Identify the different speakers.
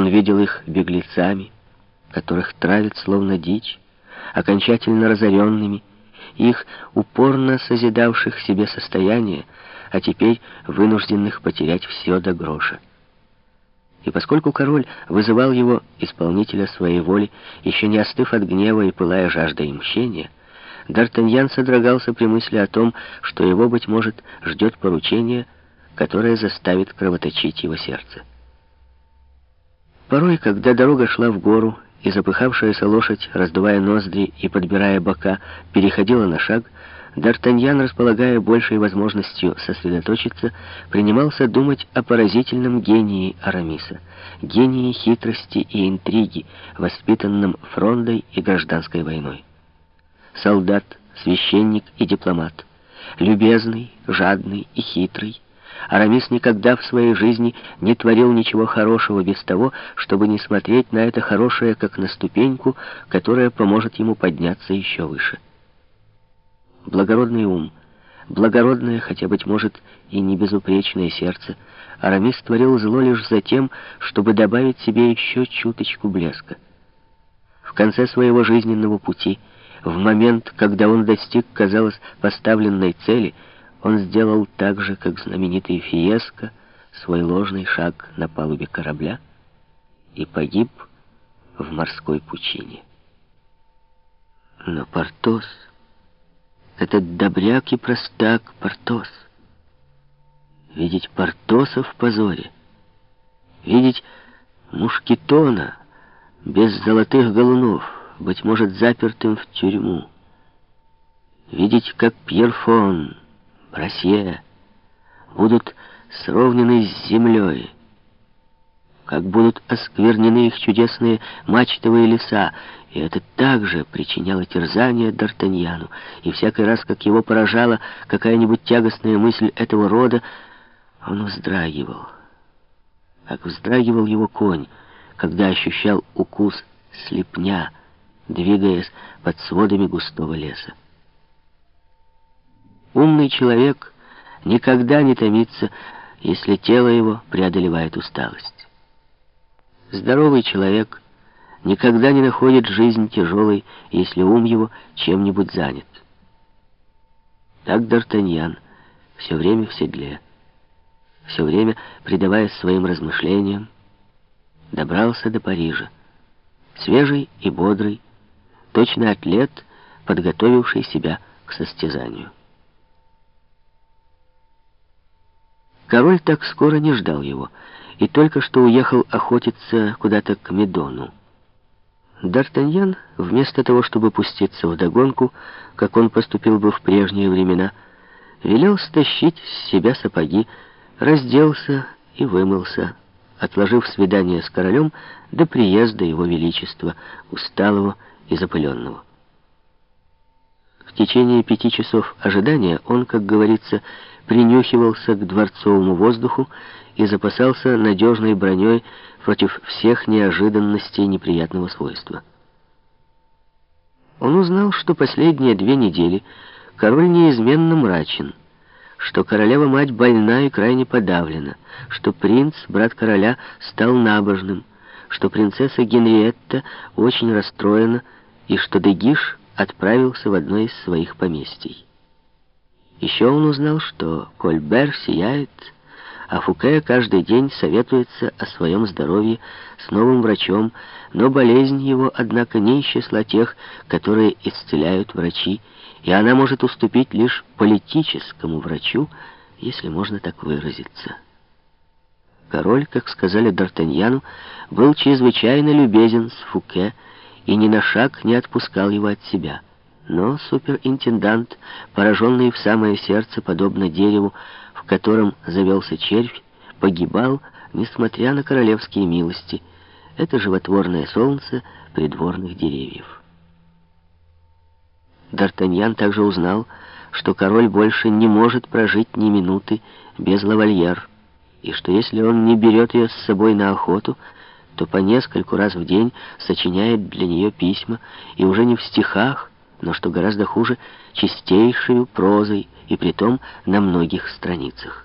Speaker 1: Он видел их беглецами, которых травят словно дичь, окончательно разоренными, их упорно созидавших себе состояние, а теперь вынужденных потерять все до гроша. И поскольку король вызывал его, исполнителя своей воли, еще не остыв от гнева и пылая жаждой мщения, Д'Артаньян содрогался при мысли о том, что его, быть может, ждет поручение, которое заставит кровоточить его сердце. Порой, когда дорога шла в гору, и запыхавшаяся лошадь, раздувая ноздри и подбирая бока, переходила на шаг, Д'Артаньян, располагая большей возможностью сосредоточиться, принимался думать о поразительном гении Арамиса, гении хитрости и интриги, воспитанном фрондой и гражданской войной. Солдат, священник и дипломат, любезный, жадный и хитрый, Арамис никогда в своей жизни не творил ничего хорошего без того, чтобы не смотреть на это хорошее, как на ступеньку, которая поможет ему подняться еще выше. Благородный ум, благородное, хотя, быть может, и не безупречное сердце, Арамис творил зло лишь за тем, чтобы добавить себе еще чуточку блеска. В конце своего жизненного пути, в момент, когда он достиг, казалось, поставленной цели — он сделал так же, как знаменитый Фиеско, свой ложный шаг на палубе корабля и погиб в морской пучине. Но Портос, этот добряк и простак Портос, видеть Портоса в позоре, видеть Мушкетона без золотых голунов, быть может, запертым в тюрьму, видеть, как Пьерфон Россия будут сровнены с землей, как будут осквернены их чудесные мачтовые леса, и это также причиняло терзание Д'Артаньяну, и всякий раз, как его поражала какая-нибудь тягостная мысль этого рода, он вздрагивал, как вздрагивал его конь, когда ощущал укус слепня, двигаясь под сводами густого леса. Умный человек никогда не томится, если тело его преодолевает усталость. Здоровый человек никогда не находит жизнь тяжелой, если ум его чем-нибудь занят. Так Д'Артаньян все время в седле, все время предаваясь своим размышлениям, добрался до Парижа, свежий и бодрый, точный атлет, подготовивший себя к состязанию. Король так скоро не ждал его и только что уехал охотиться куда-то к Медону. Д'Артаньян, вместо того, чтобы пуститься в догонку, как он поступил бы в прежние времена, велел стащить с себя сапоги, разделся и вымылся, отложив свидание с королем до приезда его величества, усталого и запыленного. В течение пяти часов ожидания он, как говорится, принюхивался к дворцовому воздуху и запасался надежной броней против всех неожиданностей неприятного свойства. Он узнал, что последние две недели король неизменно мрачен, что королева-мать больна и крайне подавлена, что принц, брат короля, стал набожным, что принцесса Генриетта очень расстроена и что Дегиш отправился в одно из своих поместий. Еще он узнал, что Кольбер сияет, а Фуке каждый день советуется о своем здоровье с новым врачом, но болезнь его, однако, не из числа тех, которые исцеляют врачи, и она может уступить лишь политическому врачу, если можно так выразиться. Король, как сказали Д'Артаньяну, был чрезвычайно любезен с Фуке и ни на шаг не отпускал его от себя. Но суперинтендант, пораженный в самое сердце, подобно дереву, в котором завелся червь, погибал, несмотря на королевские милости. Это животворное солнце придворных деревьев. Д'Артаньян также узнал, что король больше не может прожить ни минуты без лавальер, и что если он не берет ее с собой на охоту, то по нескольку раз в день сочиняет для нее письма, и уже не в стихах, но, что гораздо хуже, чистейшей прозой, и притом на многих страницах.